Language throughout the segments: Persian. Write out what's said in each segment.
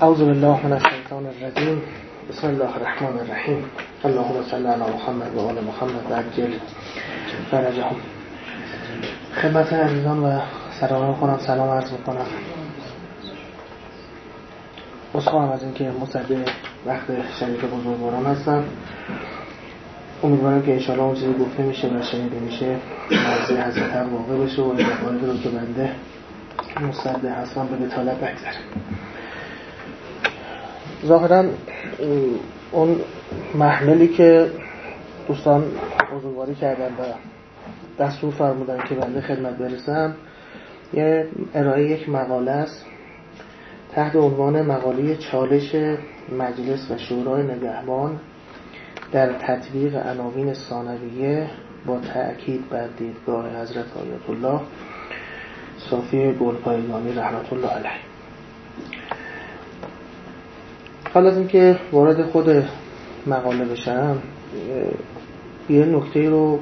اعوذ بالله من الشیطان الرجیم بسم الله الرحمن الرحیم اللهم صل علی محمد و آل محمد عجل فرجهم. خدمت عزیزان و سلام کنم سلام عرض می‌کنم. اصخواهم از اینکه مصدق وقت شریف بزرگواران هستم. امیدوارم که انشاءالله اون چیزی گفته میشه و شنیده میشه. مرزی حضرت واقع بشه و این رو که بنده مصدق هستم به بتالت بگذره ظاهرا اون محملی که دوستان بزرگواری کردن و دستور فرمودن که بنده خدمت برسم یه ارائه یک مقاله است تحت عنوان مقاله چالش مجلس و شورای نگهبان در تطبیق عناوین ثانویه با تأکید بر دیدگاه حضرت آیت الله صافی گلپایگانی رحمت الله علیه. قبل از اینکه وارد خود مقاله بشم یه نکته رو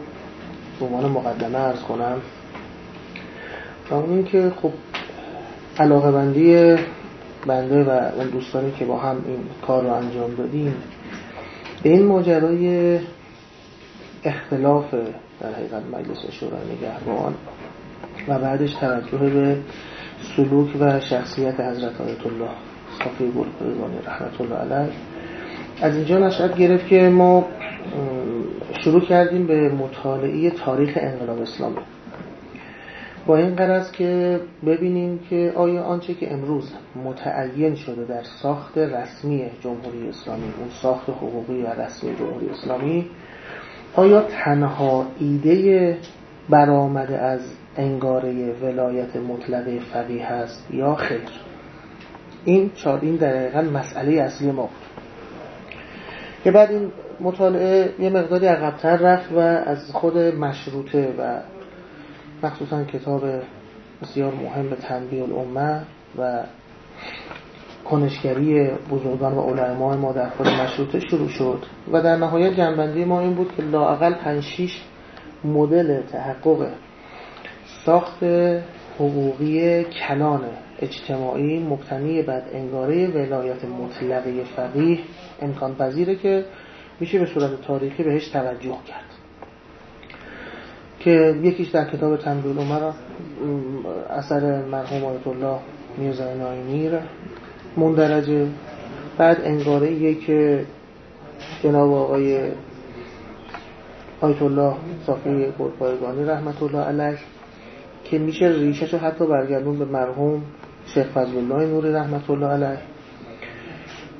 به عنوان مقدمه ارز کنم. و اون اینکه خب علاقه بندی بنده و اون دوستانی که با هم این کار رو انجام دادیم به این ماجرای اختلاف در حقیقت مجلس شورای نگهبان و بعدش توجه به سلوک و شخصیت حضرت آیت الله. صافی گلپایگانی رحمت الله علیه. از اینجا نشأت گرفت که ما شروع کردیم به مطالعه تاریخ انقلاب اسلامی. با این قرض که ببینیم که آیا آنچه که امروز متعین شده در ساخت رسمی جمهوری اسلامی اون ساخت حقوقی و رسمی جمهوری اسلامی آیا تنها ایده برآمده از انگاره ولایت مطلقه فقیه هست یا خیر؟ این چارین دقیقا مسئله اصلی ما بود. که بعد این مطالعه یه مقداری عقبتر رفت و از خود مشروطه و مخصوصا کتاب بسیار مهم تنبیه الامه و کنشگری بزرگان و علمای ما در خود مشروطه شروع شد و در نهایت جنبندی ما این بود که لاقل 5 6 مدل تحقق ساخت حقوقی کلان اجتماعی مبتنی بر انگاره ولایت مطلقه فقیه امکان پذیره که میشه به صورت تاریخی بهش توجه کرد. که یکیش در کتاب تنبیل عمر اثر مرحوم آیت الله میرزا نایمیر مندرجه بعد انگاره یک جناب آقای آیت الله صافی گلپایگانی رحمت الله علیه که میشه ریشش رو حتی برگردون به مرحوم شیخ فضل الله نوری رحمت الله علیه.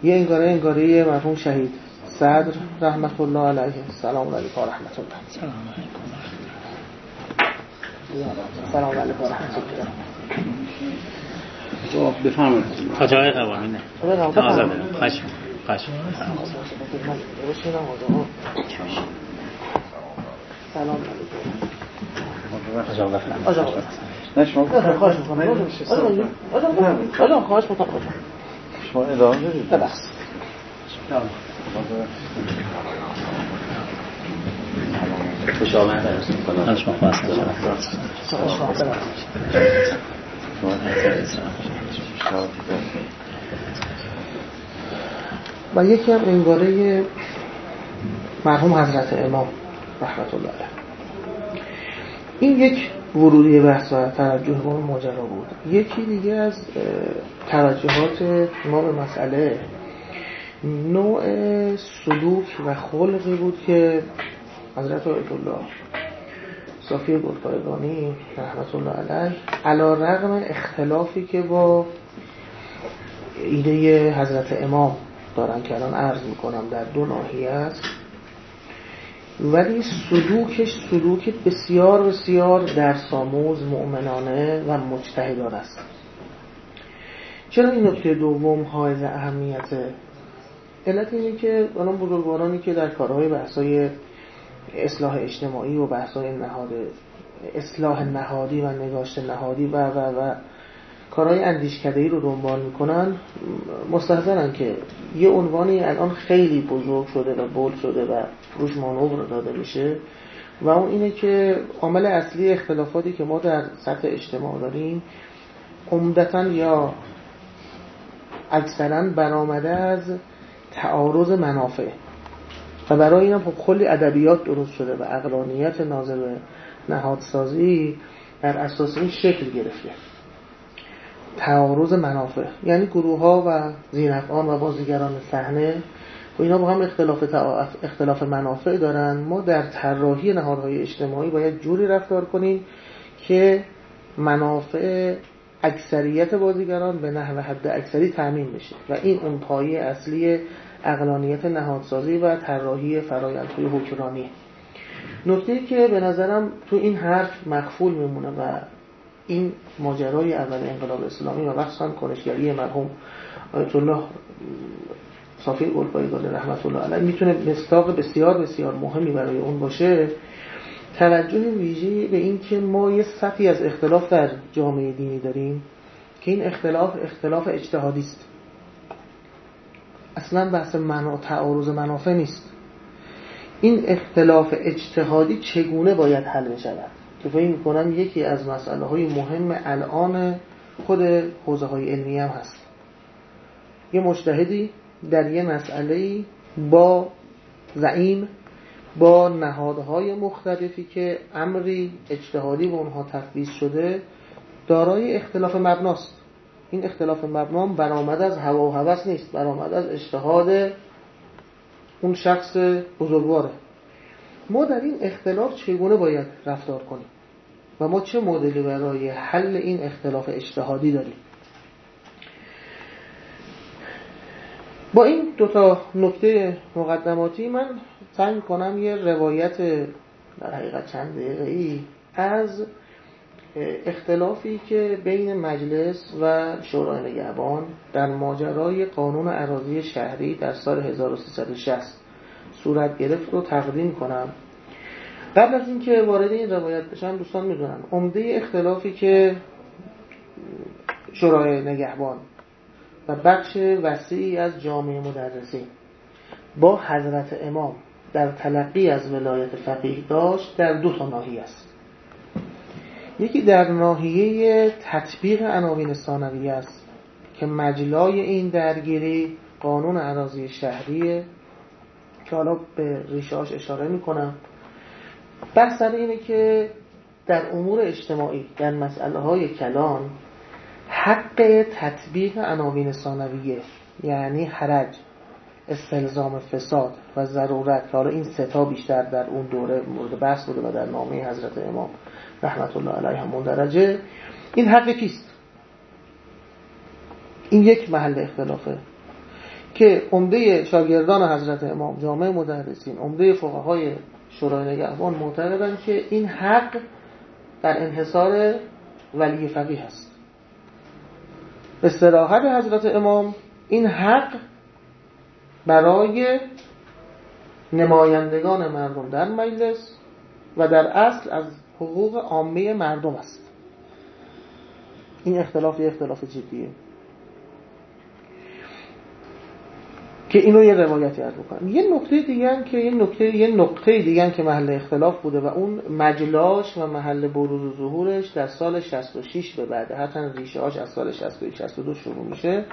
یه انگاره انگاره مرحوم شهید صدر رحمت الله علیه. سلام علیکم رحمت الله سلام علیکم سلام علیکم رحمت الله بفرمایید. تا جای قوانینه آزاده خشم خشم سلام. علیکم. آجا نه شما خواهش می‌کنم. آجا خواهش می‌کنم. شما ادامه بدید ببخش خوش آمد از شما خواست و یکی هم انگاره مرحوم حضرت امام رحمت الله علیه. این یک ورودی بحث و توجه به ماجرا بود. یکی دیگه از توجهات ما به مسئله نوع سلوک و خلقی بود که حضرت آیت الله صافی گلپایگانی رحمت الله علیه علا رغم اختلافی که با ایده حضرت امام دارن که الان عرض می‌کنم در دو ناحیه است ولی سلوکش سلوک بسیار بسیار در ساموز مؤمنانه و مجتهدانه است. چرا این نکته دوم حائز اهمیته علت اینه که الان بزرگوارانی که در کارهای بحثای اصلاح اجتماعی و بحثای نهاد اصلاح نهادی و نگاشت نهادی و و و کارهای اندیشکدهی رو دنبال می‌کنن مستحضرن که یه عنوانی الان خیلی بزرگ شده و بول شده و روش مانور داده میشه و اون اینه که عامل اصلی اختلافاتی که ما در سطح اجتماع داریم عمدتا یا اکثرا برآمده از تعارض منافع. و برای این هم خب کلی ادبیات درست شده و اقلانیت ناظر نهادسازی در اساس این شکل گرفته. تعارض منافع. یعنی گروه ها و زینفعان و بازیگران صحنه و اینا با هم اختلاف, اختلاف منافع دارن. ما در طراحی نهادهای اجتماعی باید جوری رفتار کنیم که منافع اکثریت بازیگران به نحو حد اکثری تامین بشه و این اون پایه اصلی اقلانیت نهادسازی و طراحی فرایندهای حکمرانی. نکته که به نظرم تو این حرف مخفول میمونه و این ماجرای اول انقلاب اسلامی و مخصوصا کنشگری مرحوم آیت الله صافی گلپایگانی رحمت الله علیه می‌تونه مستاق بسیار بسیار مهمی برای اون باشه. توجه ویژه به این که ما یه سطحی از اختلاف در جامعه دینی داریم که این اختلاف اختلاف اجتهادی است. اصلا بحث منع تعارض منافع نیست. این اختلاف اجتهادی چگونه باید حل بشود که فکر می‌کنم یکی از مسئله های مهم الان خود حوزه های علمی هم هست. یه مجتهدی در یه مسئله با زعیم با نهادهای مختلفی که امری اجتهادی به اونها تفویض شده دارای اختلاف مبناست. این اختلاف مبنا برآمد از هوا و هوس نیست برآمد از اجتهاد اون شخص بزرگواره. ما در این اختلاف چگونه باید رفتار کنیم؟ و ما چه مدلی برای حل این اختلاف اجتهادی داریم؟ با این دوتا نکته مقدماتی من سعی کنم یه روایت در حقیقت چند دقیقه ای از اختلافی که بین مجلس و شورای نگهبان در ماجرای قانون عراضی شهری در سال 1360 صورت گرفت رو تقدیم کنم. قبل از اینکه وارد این روایت بشم دوستان می‌دونن. عمده اختلافی که شورای نگهبان و بخش وسیعی از جامعه مدرسین با حضرت امام در تلقی از ولایت فقیه داشت در دو تا ناحیه است. یکی در ناحیه تطبیق عناوین ثانویه است که مجلای این درگیری قانون عراضی شهریه که حالا به ریشاش اشاره می‌کنم بحث اینه که در امور اجتماعی در مسئله های کلان حق تطبیق عناوین ثانویه یعنی حرج استلزام فساد و ضرورت. حالا این ستا بیشتر در اون دوره مورد بحث بوده و در نامه حضرت امام رحمت الله علیه همون درجه این حق کیست؟ این یک محل اختلافه که عمده شاگردان حضرت امام جامعه مدرسین عمده فقهای شورای نگهبان معتقدند که این حق در انحصار ولی فقیه هست استراحت حضرت امام این حق برای نمایندگان مردم در مجلس و در اصل از حقوق عامه مردم است. این اختلاف یه اختلاف جدیه. که اینو یه روایتی از بکنم یه نکته دیگه که یه نکته یه نقطه دیگه که محل اختلاف بوده و اون مجلاش و محل بروز و ظهورش در سال 66 به بعد. حتی ریشه هاش از سال 61 62 شروع میشه.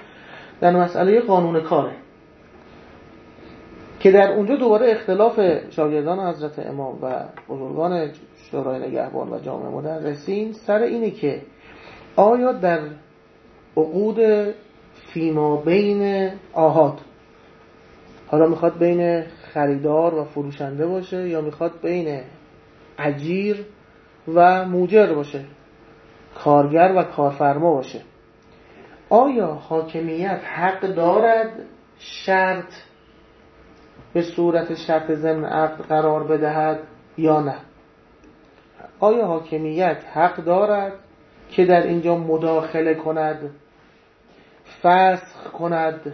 در مسئله قانون کاره. که در اونجا دوباره اختلاف شاگردان حضرت امام و بزرگان شورای نگهبان و جامعه مدرسین سر اینه که آیا در عقود فیما بین آهاد حالا می‌خواد بین خریدار و فروشنده باشه یا می‌خواد بین اجیر و موجر باشه کارگر و کارفرما باشه. آیا حاکمیت حق دارد شرط به صورت شرط ضمن عقد قرار بدهد یا نه؟ آیا حاکمیت حق دارد که در اینجا مداخله کند فسخ کند؟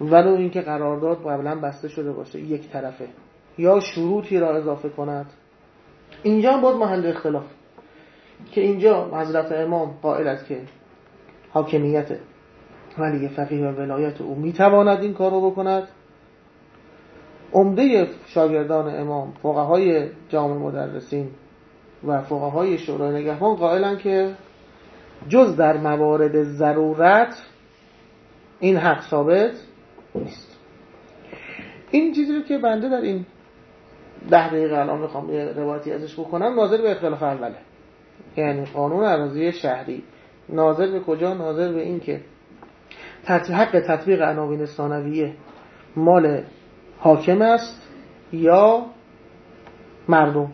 ولو اینکه قرارداد قبلا بسته شده باشه یک طرفه. یا شروطی را اضافه کند. اینجا بود محل اختلاف. که اینجا حضرت امام قائل است که حاکمیت ولی فقیه و ولایت او می‌تواند این کار رو بکند. عمده شاگردان امام فقهای جامع مدرسین و فقهای شورای نگهبان قائلن که جز در موارد ضرورت این حق ثابت نیست. این چیزی رو که بنده در این ده دقیقه الان می‌خوام یه روایتی ازش بکنم ناظر به اختلاف اوله یعنی قانون عراضی شهری. ناظر به کجا؟ ناظر به این که حق تطبیق عناوین ثانویه مال حاکم است یا مردم؟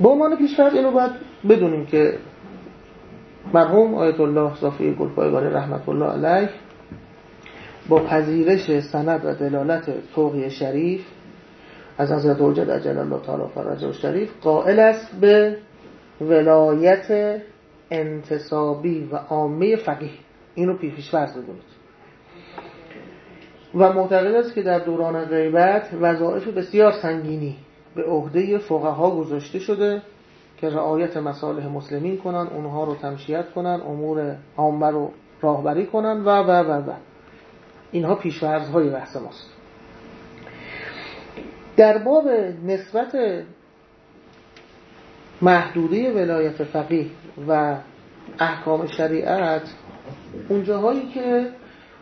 با عنوان پیشفرض اینو باید بدونیم که مرحوم آیت الله صافی گلپایگانی رحمت الله علیه با پذیرش سند و دلالت توقی شریف از حضرت حجت اجل الله تعالی فرجه و شریف قائل است به ولایت انتصابی و عامه فقیه. اینو پیش فرض و معتقد است که در دوران غیبت وظایف بسیار سنگینی به عهده فقها گذاشته شده. که رعایت مصالح مسلمین کنن اونها رو تمشیت کنن امور عامه رو راهبری کنن و و و و. اینها پیشورز های بحث ماست. در باب نسبت محدوده ولایت فقیه و احکام شریعت اونجاهایی که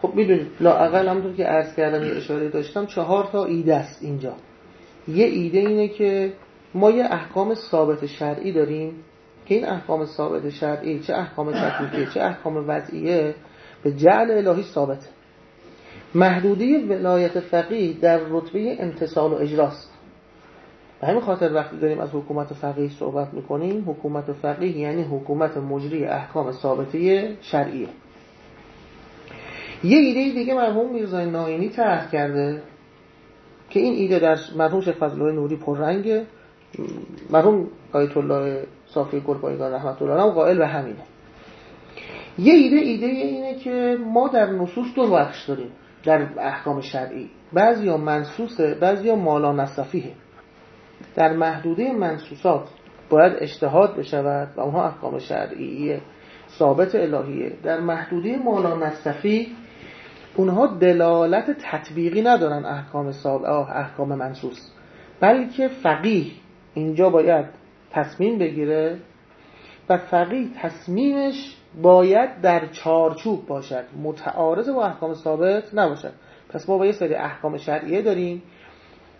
خب می‌دونید لاقل همونطور که عرض کردم اشاره داشتم چهار تا ایده است اینجا. یه ایده اینه که ما یه احکام ثابت شرعی داریم که این احکام ثابت شرعی چه احکام تکلیفی چه احکام وضعیه به جعل الهی ثابته. محدودی ولایت فقیه در رتبه امتصال و اجراست به همین خاطر وقتی داریم از حکومت فقیه صحبت می‌کنیم حکومت فقیه یعنی حکومت مجری احکام ثابته شرعیه. یه ایده دیگه مرحوم میرزای ناینی طرح کرده که این ایده در مرحوم شیخ فضل نوری پررنگه. مرحوم آیت الله صافی گلپایگان رحمت الله هم قائل به همینه. یه ایده ایده اینه که ما در نصوص دو بخش داریم در احکام شرعی. بعضی ها منصوصه بعضی ها مالا نصفیه. در محدوده منصوصات باید اجتهاد بشود و اونها احکام شرعیه ثابت الهیه. در محدوده مالا نصفی اونها دلالت تطبیقی ندارن احکام احکام منصوص بلکه فقیه. اینجا باید تصمیم بگیره و فقیه تصمیمش باید در چارچوب باشد. متعارض با احکام ثابت نباشد. پس ما با یه سری احکام شرعیه داریم.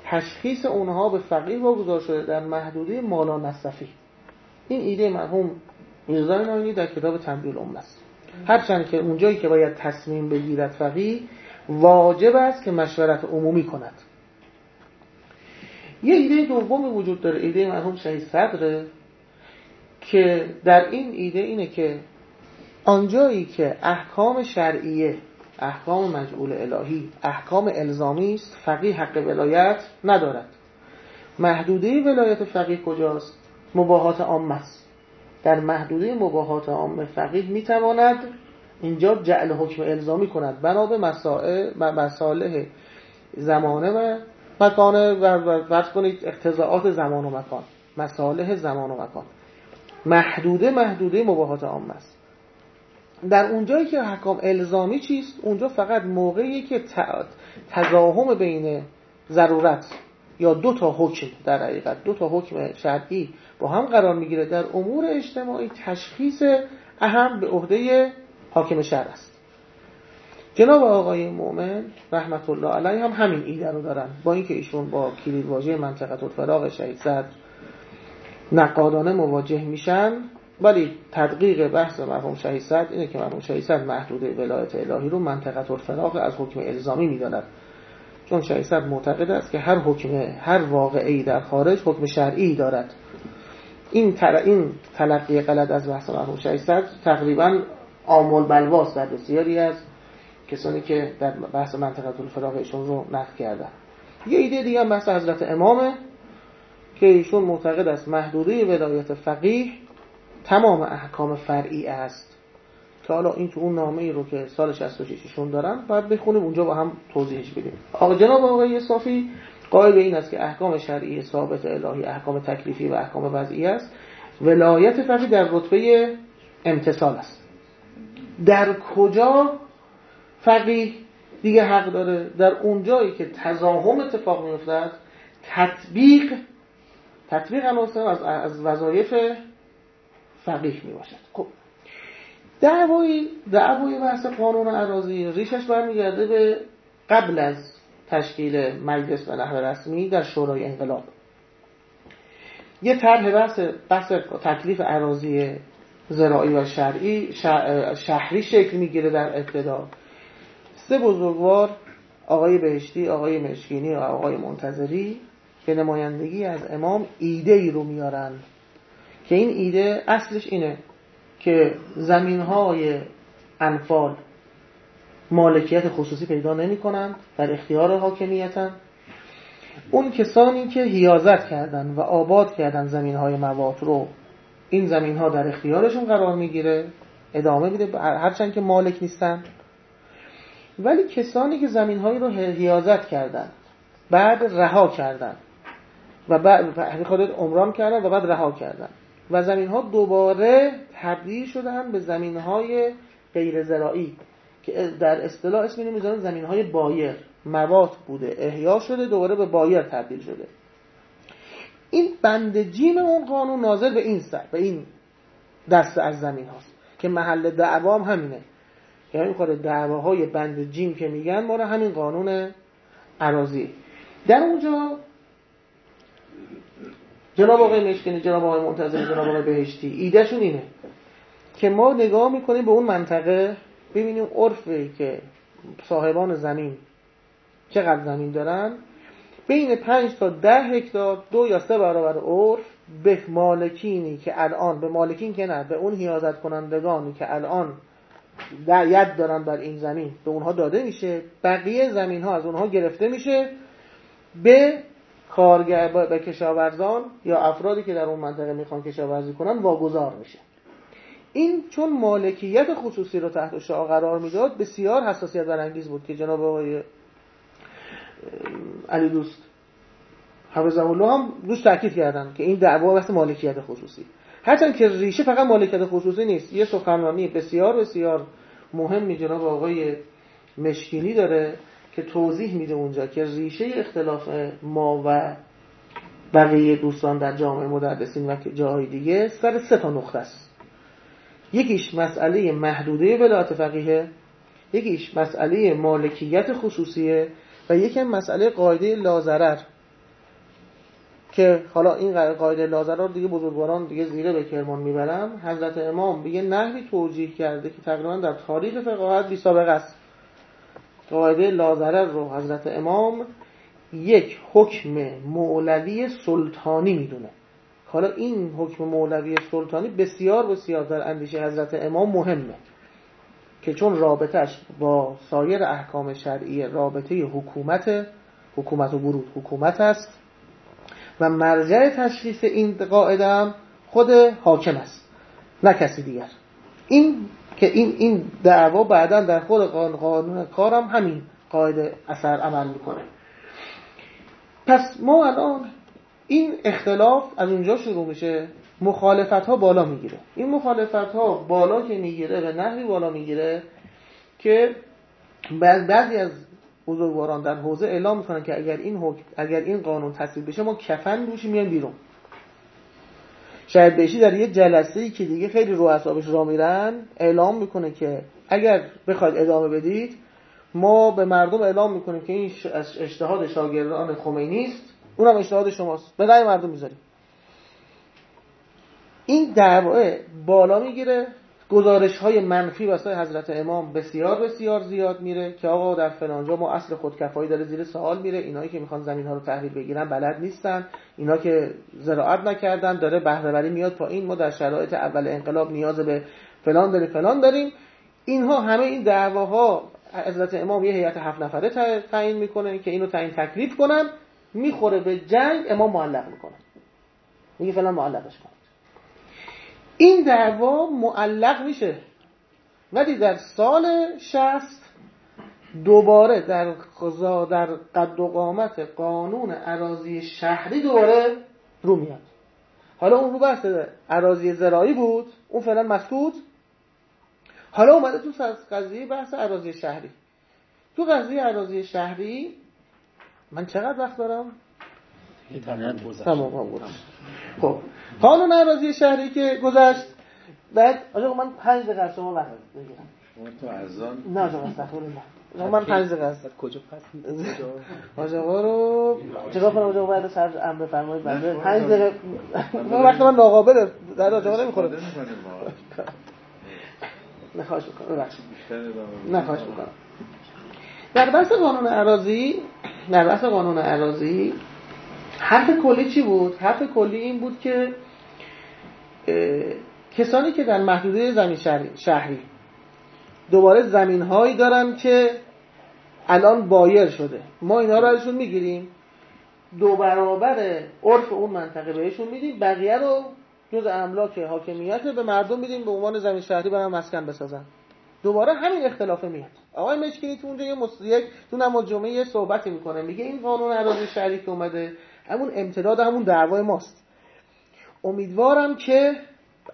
تشخیص اونها به فقیه واگذار شده در محدوده مالا نصفی. این ایده مرحوم میرزا ناینی در کتاب تنبیل ام است. هرچند که اونجایی که باید تصمیم بگیرد فقیه واجب است که مشورت عمومی کند. یه ایده دومی وجود داره ایده مرحوم شهید صدره که در این ایده اینه که آنجایی که احکام شرعیه احکام مجعول الهی احکام الزامی است فقیه حق ولایت ندارد. محدوده ولایت فقیه کجاست؟ مباهات عام است. در محدوده مباهات عام فقیه می‌تواند اینجا جعل حکم الزامی کند. بنا به مسائل زمانه و مکانه و فرض کنید اقتضاعات زمان و مکان مصالح زمان و مکان. محدوده محدوده مباهات عام است. در اونجایی که حکام الزامی چیست؟ اونجا فقط موقعی که تزاهم بین ضرورت یا دو تا حکم در حقیقت دو تا حکم شرعی با هم قرار می‌گیره در امور اجتماعی تشخیص اهم به عهده حاکم شهر است. جناب آقای مؤمن رحمت الله علیه هم همین ایده رو دارن. با اینکه ایشون با کلید واژه منطقه الفراغ شهید زد نقادانه مواجه میشن ولی تدقیق بحث مرحوم شهید صد اینه که مرحوم شهید صد محدود ولایت الهی رو منطقه الفراغ از حکم الزامی می‌داند. چون شهید صد معتقد است که هر حکم هر واقعی در خارج حکم شرعی دارد. این تر... این تلقی غلط از بحث مرحوم شهید صد تقریبا آمول بلواس در بسیاری از کسانی که در بحث منطقه الفراغ ایشون رو نقد کردن. یه ایده دیگه هم بحث حضرت امامه که ایشون معتقد است محدوده ولایت فقیه تمام احکام فرعی است. که حالا این تو اون نامه ای رو که سال 66 ایشون دارن باید بخونیم اونجا با هم توضیحش بدیم. آقا جناب آقای صافی قائل به این است که احکام شرعی ثابت الهی احکام تکلیفی و احکام وضعی است. ولایت فقیه در رتبه امتصال است. در کجا فقیه دیگه حق داره در اونجایی که تزاهم اتفاق میفتد تطبیق تطبیق عناصر از از وظایف فقیه می باشد خب دعوای دعوای بحث قانون عراضی ریشش برمیگرده به قبل از تشکیل مجلس و نحو رسمی در شورای انقلاب. یه طرح بحث بحث تکلیف عراضی زراعی و شرعی شهری شکل می‌گیره در ابتدا. سه بزرگوار آقای بهشتی آقای مشکینی و آقای منتظری به نمایندگی از امام ایده ای رو میارن که این ایده اصلش اینه که زمین های انفال مالکیت خصوصی پیدا نمی کنند در اختیار حاکمیتن. اون کسانی که هیازت کردن و آباد کردن زمین های موات رو این زمین ها در اختیارشون قرار می‌گیره ادامه میده. هرچند که مالک نیستن ولی کسانی که زمین هایی رو هیازت کردن بعد رها کردن و بعد خودت عمران کردن و بعد رها کردن و زمین ها دوباره تبدیل شدن به زمین های غیر زراعی که در اصطلاح اسم اینو می‌ذارن زمین های بایر موات بوده احیا شده دوباره به بایر تبدیل شده. این بند جیم اون قانون ناظر به این سر به این دست از زمین هاست که محل دعوام همینه. یعنی خود دعواهای بند جیم که میگن ما همین قانون عراضی در اونجا جناب آقای مشکنی جناب آقای منتظر جناب آقای بهشتی ایدهشون اینه که ما نگاه می‌کنیم به اون منطقه ببینیم عرفی که صاحبان زمین چقدر زمین دارن. بین پنج تا ده هکتار دو یا سه برابر عرف به مالکینی که الان به مالکین که نه به اون حیازت کنندگانی که الان ید دارن بر این زمین. به اونها داده میشه. بقیه زمین ها از اونها گرفته میشه به کارگر به کشاورزان یا افرادی که در اون منطقه می‌خوان کشاورزی کنن واگذار میشه. این چون مالکیت خصوصی رو تحت شعا قرار می‌داد بسیار حساسیت برانگیز بود که جناب آقای علی دوست حفظه الله هم روش تاکید کردن که این دعوا بحث مالکیت خصوصی. هرچند که ریشه فقط مالکیت خصوصی نیست یه سخنرانی بسیار بسیار مهمی جناب آقای مشکینی داره که توضیح میده اونجا که ریشه اختلاف ما و بقیه دوستان در جامعه مدرسین و جاهای دیگه سر سه تا نقطه است. یکیش مسئله محدوده ولایت فقیه یکیش مسئله مالکیت خصوصیه و یکی مسئله قاعده لازرر. که حالا این قاعده لازرر رو دیگه بزرگواران دیگه زیره به کرمان می‌برن. حضرت امام به یه نحوی توجیه کرده که تقریبا در تاریخ فقاهت بی سابقه است. قاعده لازرر رو حضرت امام یک حکم مولوی سلطانی می‌دونه. حالا این حکم مولوی سلطانی بسیار بسیار در اندیشه حضرت امام مهمه که چون رابطش با سایر احکام شرعی رابطه حکومت حکومت و برود حکومت است. و مرجع تشخیص این قاعده هم خود حاکم است نه کسی دیگر. این که این این دعوا بعدا در خود قانون کارم همین قاعده اثر عمل می‌کنه. پس ما الان این اختلاف از اونجا شروع میشه مخالفت ها بالا می‌گیره. این مخالفت ها بالا که می‌گیره به نحوی بالا می‌گیره که بعضی از بزرگواران در حوزه اعلام می‌کنن که اگر این حکم اگر این قانون تصویب بشه ما کفن روش میایم بیرون. شاید بهشی در یه جلسه ای که دیگه خیلی رو اعصابش را میرن اعلام می‌کنه که اگر بخواید ادامه بدید ما به مردم اعلام می‌کنیم که این اجتهاد شاگردان خمینی است. اونم اجتهاد شماست. به رأی مردم می‌ذاریم. این دعواه بالا می‌گیره. گزارش های منفی واسه حضرت امام بسیار بسیار زیاد میره که آقا در فلانجا ما اصل خودکفایی داره زیر سوال میره. اینایی که می‌خوان زمین ها رو تحویل بگیرن بلد نیستن. اینا که زراعت نکردن داره بهره میاد پایین. ما در شرایط اول انقلاب نیاز به فلان داریم فلان داریم. اینها همه این دعواها حضرت امام یه هیئت هفت نفره تعیین می‌کنه که اینو تعیین تکلیف کنن. می‌خوره به جنگ امام معلق می‌کنه. میگه فلان معلقش کن. این دعوا معلق میشه. ولی در سال شست دوباره در خضا در قد و قامت قانون عراضی شهری دوباره رو میاد. حالا اون رو بحث عراضی زراعی بود اون فعلا مسکوت حالا اومده تو قضیه بحث عراضی شهری. تو قضیه عراضی شهری من چقدر وقت دارم؟ تمام خب قانون عراضی شهری که گذشت. بعد آقا من 5 دقیقه شما وقت بگیرم تو ازان نه آقا استغفر الله من 5 دقیقه است. کجا پس آقا رو چیکار کنم آقا بعد سر امر بفرمایید بعد 5 دقیقه. وقت من ناقابل در آقا نمی‌خوره. نه خواهش می‌کنم. ببخشید. نه خواهش می‌کنم. در بحث قانون عراضی در بحث قانون عراضی حرف کلی چی بود؟ حرف کلی این بود که کسانی که در محدوده زمین شهری دوباره زمین هایی دارن که الان بایر شده. ما اینا رو ازشون می‌گیریم. دو برابر عرف اون منطقه بهشون میدیم. بقیه رو جز املاک حاکمیت به مردم میدیم به عنوان زمین شهری برن مسکن بسازن. دوباره همین اختلاف میاد. آقای مشکینی تو اونجا یه یک تو نماز جمعه یه صحبتی می‌کنه. میگه این قانون اراضی شهری که اومده همون امتداد همون دعوای ماست. امیدوارم که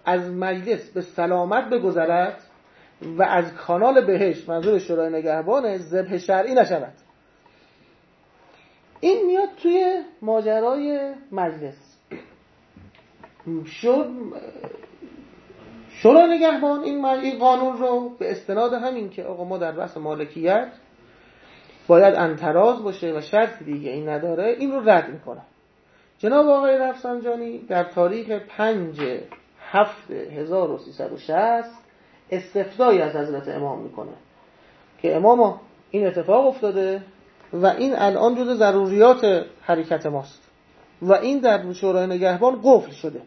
از مجلس به سلامت بگذرد و از کانال بهش منظور شورای نگهبان ذبح شرعی نشود. این میاد توی ماجرای مجلس. شد شورای نگهبان این قانون رو به استناد همین که آقا ما در بحث مالکیت باید انتراز باشه و شرط دیگه این نداره این رو رد می‌کنه جناب آقای رفسنجانی در تاریخ 5 7 1360 استفتایی از حضرت امام می‌کنه که امام این اتفاق افتاده و این الان جز ضروریات حرکت ماست و این در شورای نگهبان قفل شده.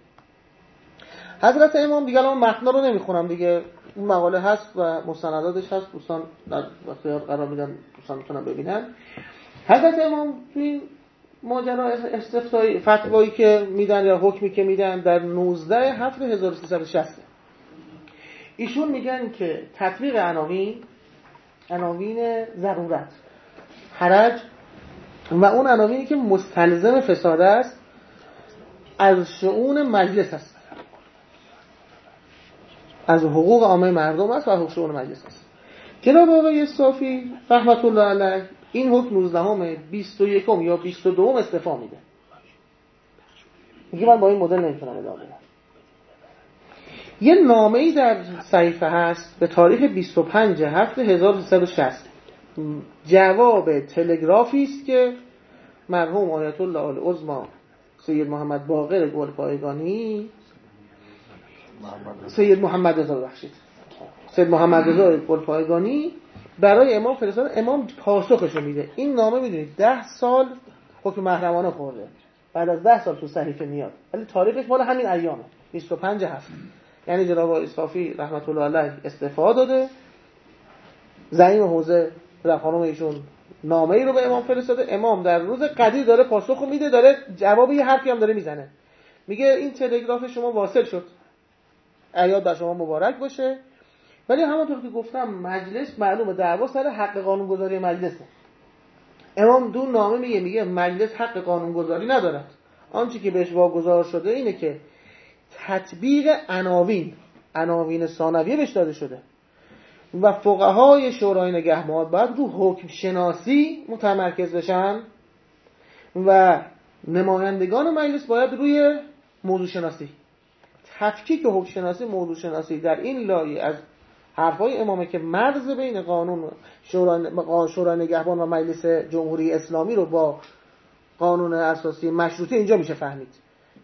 حضرت امام دیگه الان متن رو نمی‌خونم دیگه. اون مقاله هست و مستنداتش هست. دوستان در اختیار قرار میدن دوستان می‌تونن ببینن. حضرت امام تو این ماجرا استفتایی فتوایی که میدن یا حکمی که میدن در 19 هفت 1360 ایشون میگن که تطبیق عناوین عناوین ضرورت حرج و اون عناوینی که مستلزم فساد است از شعون مجلس است. از حقوق عامه مردم است و حقوق شعون مجلس است. جناب آقای صافی رحمت الله علیه این حکم 19 21 یا 22 استفا میده. میگه من با این مدل نمی‌تونم ادامه بدم. یه نامه ای در صحیفه هست به تاریخ 25 هفته 1360 جواب تلگرافی است که مرحوم آیت الله العظما سید محمد باقر گل پایگانی سید محمد رضا بخشید سید محمد رضا پایگانی برای امام فرستاد امام پاسخش میده. این نامه می‌دونید ده سال حکم محرمانه خورده. بعد از ده سال تو صحیفه میاد. ولی تاریخش مال همین ایامه 25 هفت. یعنی جناب اصافی رحمت الله علیه استفاده داده. زعیم حوزه در خانم ایشون نامه ای رو به امام فرستاده. امام در روز قدیر داره پاسخ میده داره جواب یه حرفی هم داره می‌زنه. میگه این تلگراف شما واصل شد. ایاد بر شما مبارک باشه. ولی همونطور که گفتم مجلس معلومه دعوا سر حق قانونگذاری مجلسه. امام دون نامه میگه میگه مجلس حق قانونگذاری ندارد. آنچه که بهش واگذار شده اینه که تطبیق عناوین عناوین ثانویه بهش داده شده. و فقهای شورای نگهبان باید رو حکم شناسی متمرکز بشن و نمایندگان مجلس باید روی موضوع شناسی. تفکیک حکم شناسی موضوع شناسی در این لایه از حرفای امامه که مرز بین قانون شورای نگهبان و مجلس جمهوری اسلامی رو با قانون اساسی مشروطه اینجا میشه فهمید.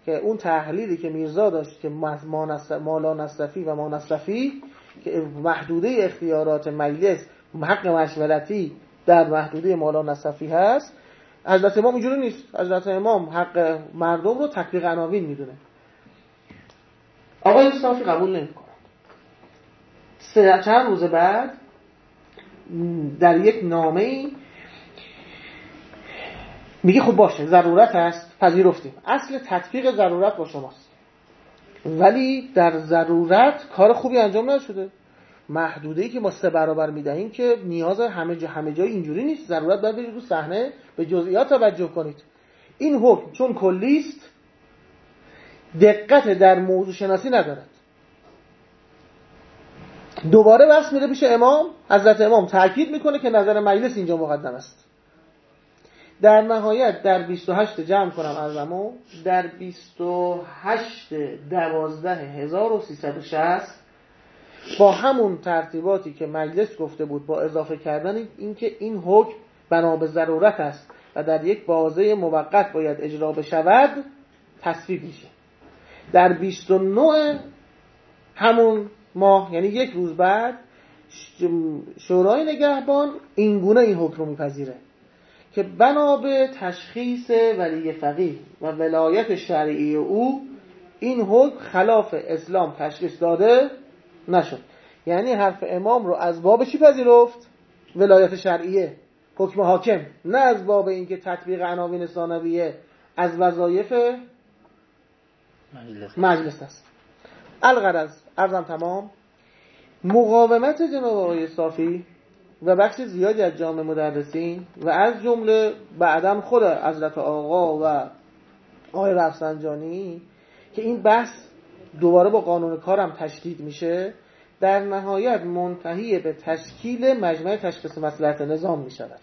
که اون تحلیلی که میرزا داشت که مالا نصفی و ما نصفی که محدوده اختیارات مجلس حق مشورتی در محدوده مالا نصفی هست حضرت امام اینجوری نیست. حضرت امام حق مردم رو تطبیق عناوین می‌دونه. آقای صافی قبول نمی‌کنه چند روز بعد در یک نامه میگه خب باشه ضرورت هست پذیرفتیم. اصل تطبیق ضرورت با شماست. ولی در ضرورت کار خوبی انجام نشده. محدوده که ما سه برابر می‌دهیم که نیاز همه جا همه جای اینجوری نیست. ضرورت باید برید رو صحنه به جزئیات توجه کنید. این حکم چون کلی است دقت در موضوع شناسی ندارد. دوباره بحث میره پیش امام حضرت امام تاکید می‌کنه که نظر مجلس اینجا مقدم است. در نهایت در 28 جمع کنم ارزمو در 28 دوازده 1360 با همون ترتیباتی که مجلس گفته بود با اضافه کردن اینکه این حکم بنا به ضرورت است و در یک بازه موقت باید اجرا بشود تصویب میشه. در 29 همون ماه یعنی یک روز بعد شورای نگهبان اینگونه این حکم رو میپذیره که بنا به تشخیص ولی فقیه و ولایت شرعی او این حکم خلاف اسلام تشخیص داده نشد. یعنی حرف امام رو از باب چی پذیرفت؟ ولایت شرعیه. حکم حاکم. نه از باب اینکه تطبیق عناوین ثانویه از وظایف مجلس, است. الغرض ارزم تمام. مقاومت جناب آقای صافی و بخش زیادی از جامعه مدرسین و از جمله بعدم خود حضرت آقا و آقای رفسنجانی که این بحث دوباره با قانون کارم تشدید میشه در نهایت منتهی به تشکیل مجمع تشخیص مسئلت نظام می شود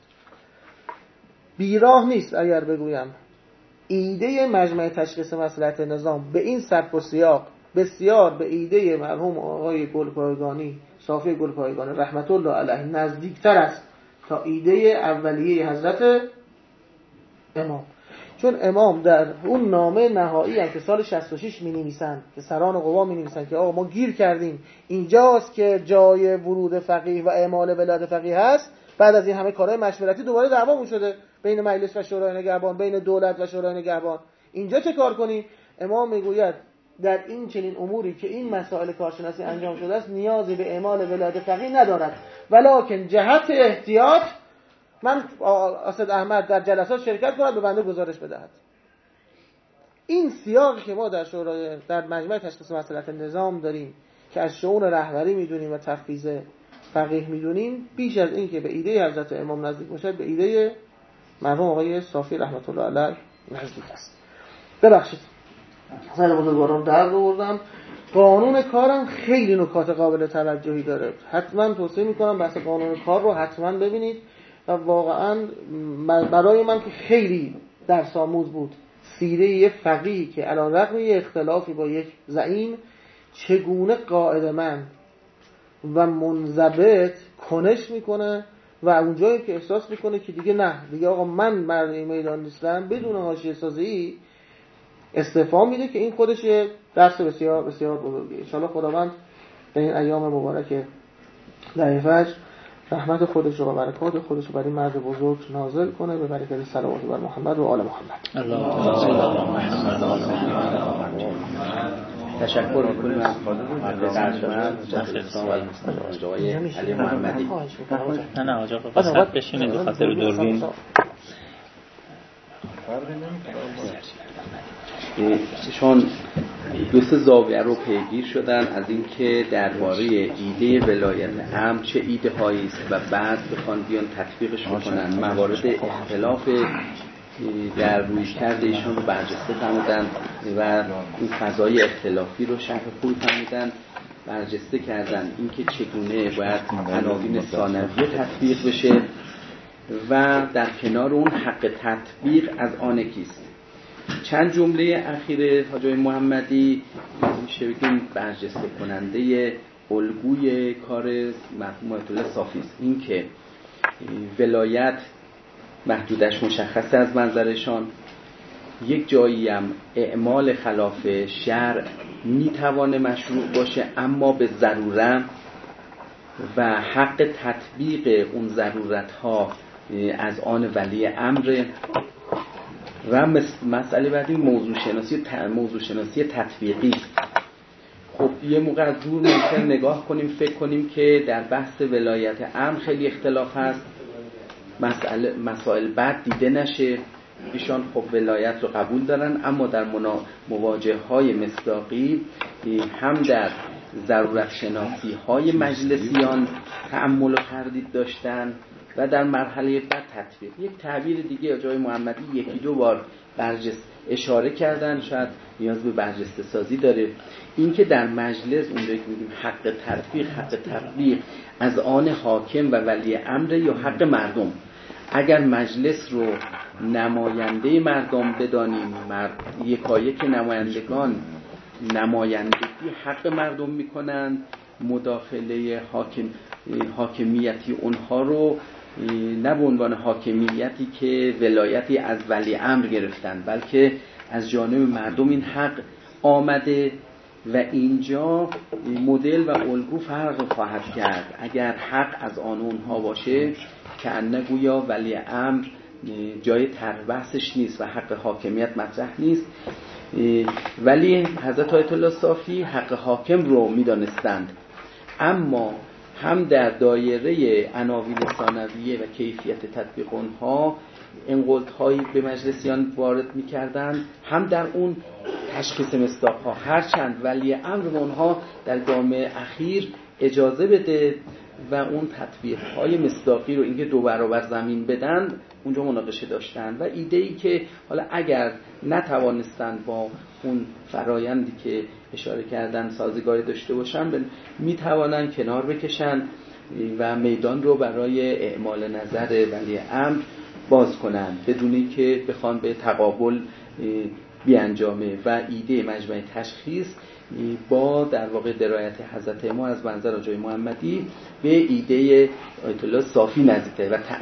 بیراه نیست اگر بگویم ایده مجمع تشخیص مسئلت نظام به این سبک و سیاق بسیار به ایده مرحوم آقای گلپایگانی صافی گلپایگانی رحمت الله علیه نزدیکتر است تا ایده اولیه حضرت امام. چون امام در اون نامه نهایی هم که سال 66 می نویسن که سران قوا می نویسن که آقا ما گیر کردیم اینجاست که جای ورود فقیه و اعمال ولایت فقیه هست بعد از این همه کارهای مشورتی دوباره دعوا شده بین مجلس و شورای نگهبان بین دولت و شورای نگهبان. اینجا چه کار کنیم امام می‌گوید در این چنین اموری که این مسائل کارشناسی انجام شده است نیازی به اعمال ولایت فقیه ندارد. ولکن جهت احتیاط من اسد احمد در جلسات شرکت کنم به بنده گزارش بدهد. این سیاقی که ما در شورای در مجمع تشخیص مسئلت نظام داریم که از شعون رهبری می‌دونیم و تفویض فقیه می‌دونیم بیش از این که به ایده حضرت امام نزدیک باشد به ایده مرحوم آقای صافی رحمت الله علیه نزدیک است. ببخشید. سر بزرگواران در بردم قانون کارم خیلی نکات قابل توجهی داره. حتما توصیه می‌کنم بحث قانون کار رو حتما ببینید. و واقعا برای من که خیلی در ساموز بود. سیره یه فقیه که علا رقم یه اختلافی با یک زعیم چگونه قاعد من و منضبط کنش می‌کنه و اونجایی که احساس می‌کنه که دیگه نه دیگه آقا من مرد میدان نیستم بدون حاشیه سازی استفا میده که این خودش یه درس بسیار بسیار بزرگیه. انشاءالله خداوند به این ایام مبارک در رحمت خودش و برکات خودش رو برای مرد بزرگ نازل کنه. به برکت صلوات بر محمد و آل محمد. تشکر می‌کنیم از آقای علی محمدی نه نه آجا فقط بشینید به خاطر دوربین چون دو سه زاویه رو پیگیر شدن از اینکه درباره ایده ولایت هم چه ایده هایی است و بعد بخوان بیان تطبیقش بکنن موارد اختلاف در روی کرده ایشون رو برجسته فرمودن و این فضای اختلافی رو شرح خوب فرمودن برجسته کردن. اینکه چگونه باید عناوین ثانویه تطبیق بشه و در کنار اون حق تطبیق از آن کیست. چند جمله اخیر حاجای محمدی میشه بگیم برجسته کننده الگوی کار مرحوم آیت صافی است. این که ولایت محدودش مشخصه از منظرشان. یک جایی هم اعمال خلاف شرع می‌توانه مشروع باشه اما به ضرورت و حق تطبیق اون ضرورت ها از آن ولی امر. و مسئله بعدی موضوع شناسی موضوع شناسی تطبیقی. خب یه موقع از دور ممکن نگاه کنیم فکر کنیم که در بحث ولایت امر خیلی اختلاف هست. مسئله مسائل بعد دیده نشه. ایشان خب ولایت رو قبول دارن اما در مواجه های مصداقی هم در ضرورت شناسی های مجلسیان تعمل و تردید داشتن و در مرحله بعد تطبیق یک تعبیر دیگه جای محمدی یکی دو بار برجست اشاره کردن. شاید نیاز به برجسته سازی داره. اینکه در مجلس اونجایی که میگیم حق تطبیق حق تطبیق از آن حاکم و ولی امر یا حق مردم. اگر مجلس رو نماینده مردم بدانیم یکایک نمایندگان نمایندگی حق مردم می‌کنن مداخله حاکم حاکمیتی اونها رو نه به عنوان حاکمیتی که ولایتی از ولی امر گرفتن بلکه از جانب مردم این حق آمده و اینجا مدل و الگو فرق خواهد کرد. اگر حق از آن اونها باشه که گویا ولی امر جای تربحثش نیست و حق حاکمیت مطرح نیست. ولی حضرت آیت الله صافی حق حاکم رو می‌دانستند. اما هم در دایره عناوین ثانویه و کیفیت تطبیق اونها هایی به مجلسیان وارد می‌کردن هم در اون تشخیص مصداق ها هرچند ولی امر اونها در گام اخیر اجازه بده و اون تطبیق های مصداقی رو اینکه دو برابر زمین بدن اونجا مناقشه داشتن. و ایده ای که حالا اگر نتوانستن با اون فرایندی که اشاره کردن سازگاری داشته باشن می‌توانن کنار بکشن و میدان رو برای اعمال نظر ولی امر باز کنن بدونی که بخوان به تقابل بیانجامه. و ایده مجمع تشخیص با در واقع درایت حضرت ما از منظر جای محمدی به ایده آیت الله صافی نزدیکه و